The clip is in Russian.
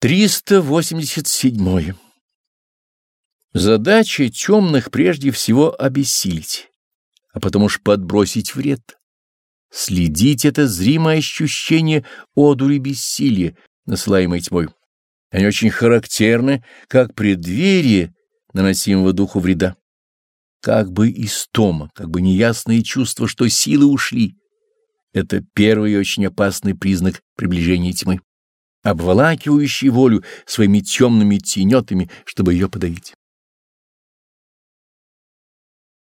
387. Задача темных прежде всего обессилить, а потом уж подбросить вред. Следить это зримое ощущение одури бессилия, насылаемой тьмой. Они очень характерны, как преддверие наносимого духу вреда. Как бы истома, как бы неясные чувства, что силы ушли. Это первый очень опасный признак приближения тьмы обволакивающий волю своими темными тенетами, чтобы ее подавить.